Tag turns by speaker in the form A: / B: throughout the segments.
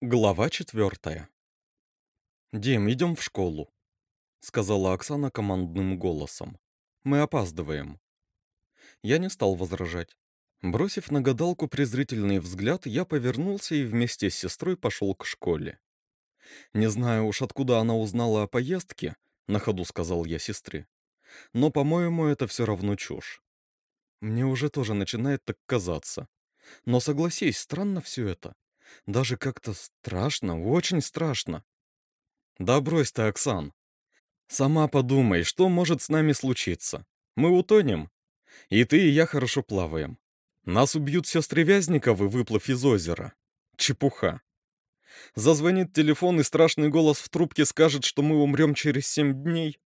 A: Глава четвертая. «Дим, идем в школу», — сказала Оксана командным голосом. «Мы опаздываем». Я не стал возражать. Бросив на гадалку презрительный взгляд, я повернулся и вместе с сестрой пошел к школе. Не знаю уж, откуда она узнала о поездке, на ходу сказал я сестре. Но, по-моему, это все равно чушь. Мне уже тоже начинает так казаться. Но согласись, странно все это. Даже как-то страшно, очень страшно. Да брось ты, Оксан. Сама подумай, что может с нами случиться. Мы утонем. И ты, и я хорошо плаваем. Нас убьют сестры Вязниковы, выплыв из озера. Чепуха. Зазвонит телефон, и страшный голос в трубке скажет, что мы умрем через семь дней.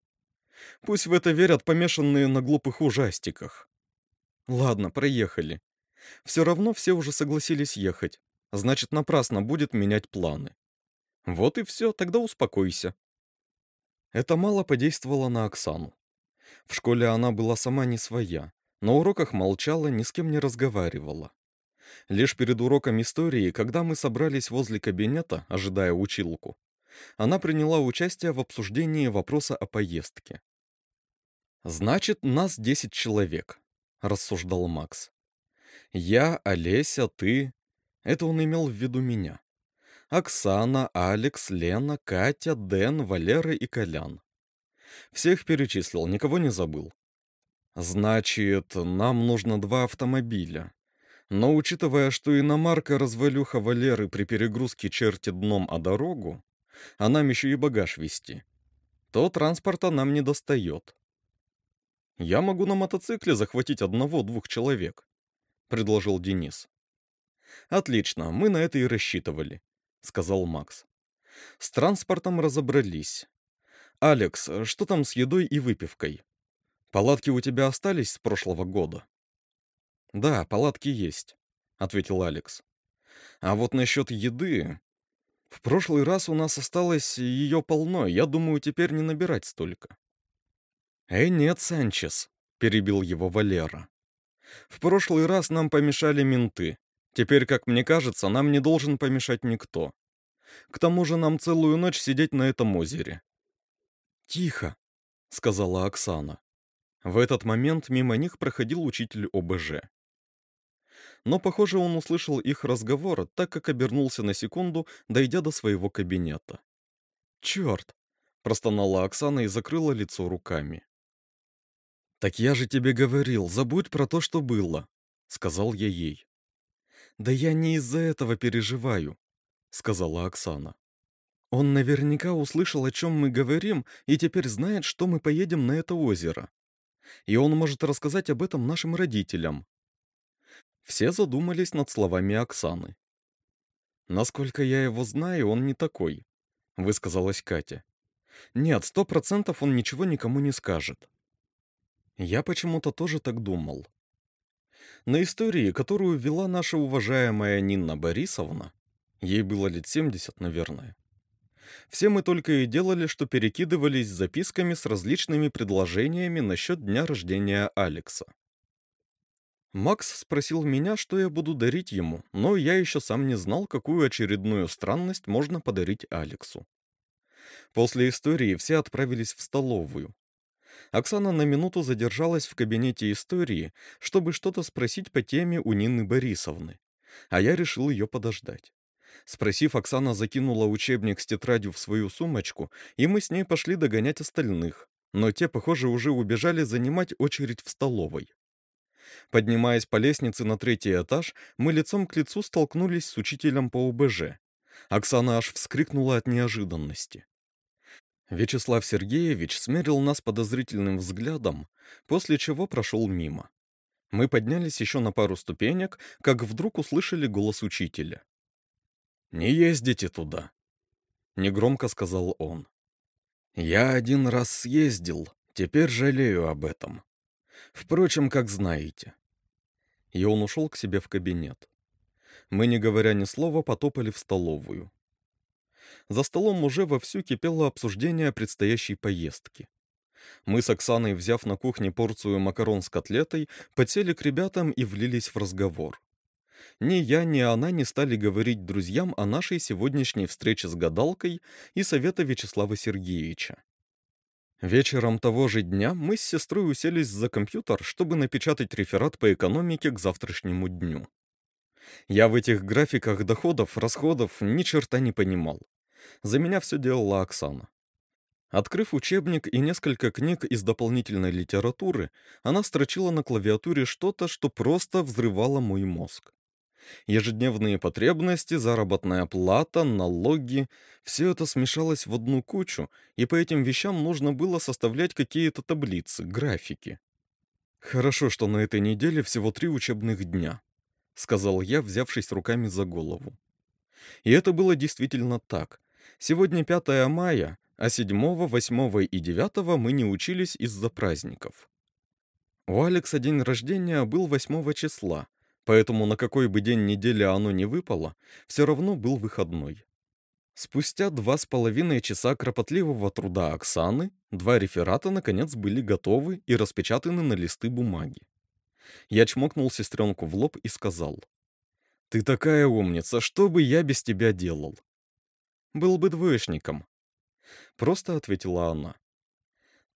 A: Пусть в это верят помешанные на глупых ужастиках. Ладно, проехали. Все равно все уже согласились ехать. Значит, напрасно будет менять планы. Вот и все, тогда успокойся. Это мало подействовало на Оксану. В школе она была сама не своя. На уроках молчала, ни с кем не разговаривала. Лишь перед уроком истории, когда мы собрались возле кабинета, ожидая училку, она приняла участие в обсуждении вопроса о поездке. «Значит, нас десять человек», — рассуждал Макс. «Я, Олеся, ты...» Это он имел в виду меня. Оксана, Алекс, Лена, Катя, Дэн, Валера и Колян. Всех перечислил, никого не забыл. Значит, нам нужно два автомобиля. Но учитывая, что иномарка развалюха Валеры при перегрузке чертит дном о дорогу, а нам еще и багаж вести, то транспорта нам не достает. Я могу на мотоцикле захватить одного-двух человек, предложил Денис. Отлично, мы на это и рассчитывали, сказал Макс. С транспортом разобрались. Алекс, что там с едой и выпивкой? Палатки у тебя остались с прошлого года? Да, палатки есть, ответил Алекс. А вот насчет еды... В прошлый раз у нас осталось ее полно, я думаю, теперь не набирать столько. «Эй, нет, Санчес», — перебил его Валера. «В прошлый раз нам помешали менты. Теперь, как мне кажется, нам не должен помешать никто. К тому же нам целую ночь сидеть на этом озере». «Тихо», — сказала Оксана. В этот момент мимо них проходил учитель ОБЖ. Но, похоже, он услышал их разговор, так как обернулся на секунду, дойдя до своего кабинета. «Черт!» — простонала Оксана и закрыла лицо руками. «Так я же тебе говорил, забудь про то, что было», — сказал я ей. «Да я не из-за этого переживаю», — сказала Оксана. «Он наверняка услышал, о чем мы говорим, и теперь знает, что мы поедем на это озеро. И он может рассказать об этом нашим родителям». Все задумались над словами Оксаны. «Насколько я его знаю, он не такой», — высказалась Катя. «Нет, сто процентов он ничего никому не скажет. Я почему-то тоже так думал. На истории, которую вела наша уважаемая Нинна Борисовна, ей было лет 70, наверное, все мы только и делали, что перекидывались записками с различными предложениями насчет дня рождения Алекса. Макс спросил меня, что я буду дарить ему, но я еще сам не знал, какую очередную странность можно подарить Алексу. После истории все отправились в столовую, Оксана на минуту задержалась в кабинете истории, чтобы что-то спросить по теме у Нины Борисовны, а я решил ее подождать. Спросив, Оксана закинула учебник с тетрадью в свою сумочку, и мы с ней пошли догонять остальных, но те, похоже, уже убежали занимать очередь в столовой. Поднимаясь по лестнице на третий этаж, мы лицом к лицу столкнулись с учителем по ОБЖ. Оксана аж вскрикнула от неожиданности. Вячеслав Сергеевич смерил нас подозрительным взглядом, после чего прошел мимо. Мы поднялись еще на пару ступенек, как вдруг услышали голос учителя. «Не ездите туда», — негромко сказал он. «Я один раз съездил, теперь жалею об этом. Впрочем, как знаете». И он ушел к себе в кабинет. Мы, не говоря ни слова, потопали в столовую. За столом уже вовсю кипело обсуждение предстоящей поездки. Мы с Оксаной, взяв на кухне порцию макарон с котлетой, подсели к ребятам и влились в разговор. ни я, ни она не стали говорить друзьям о нашей сегодняшней встрече с гадалкой и совета Вячеслава Сергеевича. Вечером того же дня мы с сестрой уселись за компьютер, чтобы напечатать реферат по экономике к завтрашнему дню. Я в этих графиках доходов, расходов ни черта не понимал. За меня все делала Оксана. Открыв учебник и несколько книг из дополнительной литературы, она строчила на клавиатуре что-то, что просто взрывало мой мозг. Ежедневные потребности, заработная плата, налоги — все это смешалось в одну кучу, и по этим вещам нужно было составлять какие-то таблицы, графики. «Хорошо, что на этой неделе всего три учебных дня», — сказал я, взявшись руками за голову. И это было действительно так. Сегодня 5 мая, а 7, 8 и 9 мы не учились из-за праздников. У Алекса день рождения был 8 числа, поэтому на какой бы день недели оно не выпало, все равно был выходной. Спустя два с половиной часа кропотливого труда Оксаны, два реферата наконец были готовы и распечатаны на листы бумаги. Я чмокнул сестренку в лоб и сказал. «Ты такая умница, что бы я без тебя делал?» «Был бы двоечником», — просто ответила она.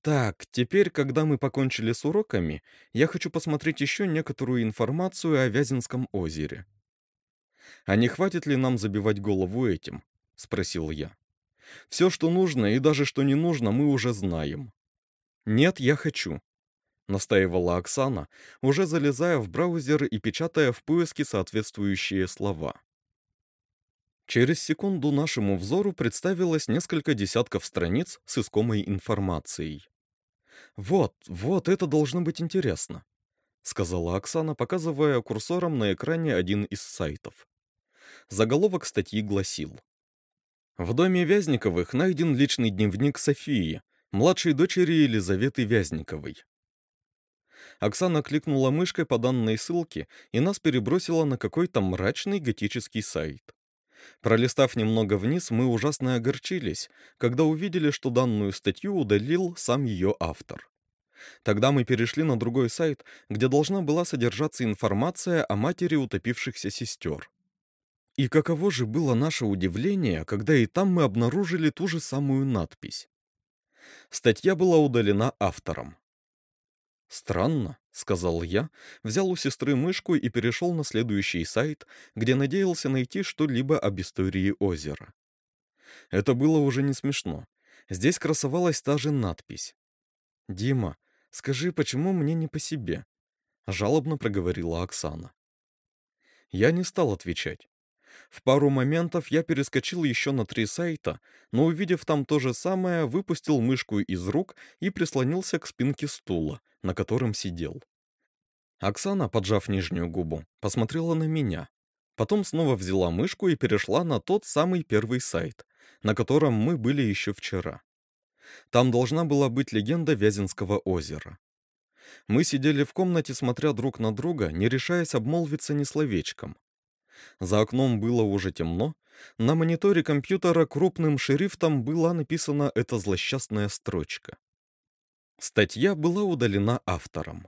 A: Так, теперь, когда мы покончили с уроками, я хочу посмотреть еще некоторую информацию о Вязинском озере. А не хватит ли нам забивать голову этим? Спросил я. Все, что нужно, и даже что не нужно, мы уже знаем. Нет, я хочу. Настаивала Оксана, уже залезая в браузер и печатая в поиске соответствующие слова. Через секунду нашему взору представилось несколько десятков страниц с искомой информацией. «Вот, вот, это должно быть интересно», — сказала Оксана, показывая курсором на экране один из сайтов. Заголовок статьи гласил. В доме Вязниковых найден личный дневник Софии, младшей дочери Елизаветы Вязниковой. Оксана кликнула мышкой по данной ссылке и нас перебросила на какой-то мрачный готический сайт. Пролистав немного вниз, мы ужасно огорчились, когда увидели, что данную статью удалил сам ее автор. Тогда мы перешли на другой сайт, где должна была содержаться информация о матери утопившихся сестер. И каково же было наше удивление, когда и там мы обнаружили ту же самую надпись. Статья была удалена автором. «Странно», — сказал я, взял у сестры мышку и перешел на следующий сайт, где надеялся найти что-либо об истории озера. Это было уже не смешно. Здесь красовалась та же надпись. «Дима, скажи, почему мне не по себе?» — жалобно проговорила Оксана. Я не стал отвечать. В пару моментов я перескочил еще на три сайта, но увидев там то же самое, выпустил мышку из рук и прислонился к спинке стула, на котором сидел. Оксана, поджав нижнюю губу, посмотрела на меня. Потом снова взяла мышку и перешла на тот самый первый сайт, на котором мы были еще вчера. Там должна была быть легенда Вязинского озера. Мы сидели в комнате, смотря друг на друга, не решаясь обмолвиться ни словечком. За окном было уже темно, на мониторе компьютера крупным шрифтом была написана эта злосчастная строчка. Статья была удалена автором.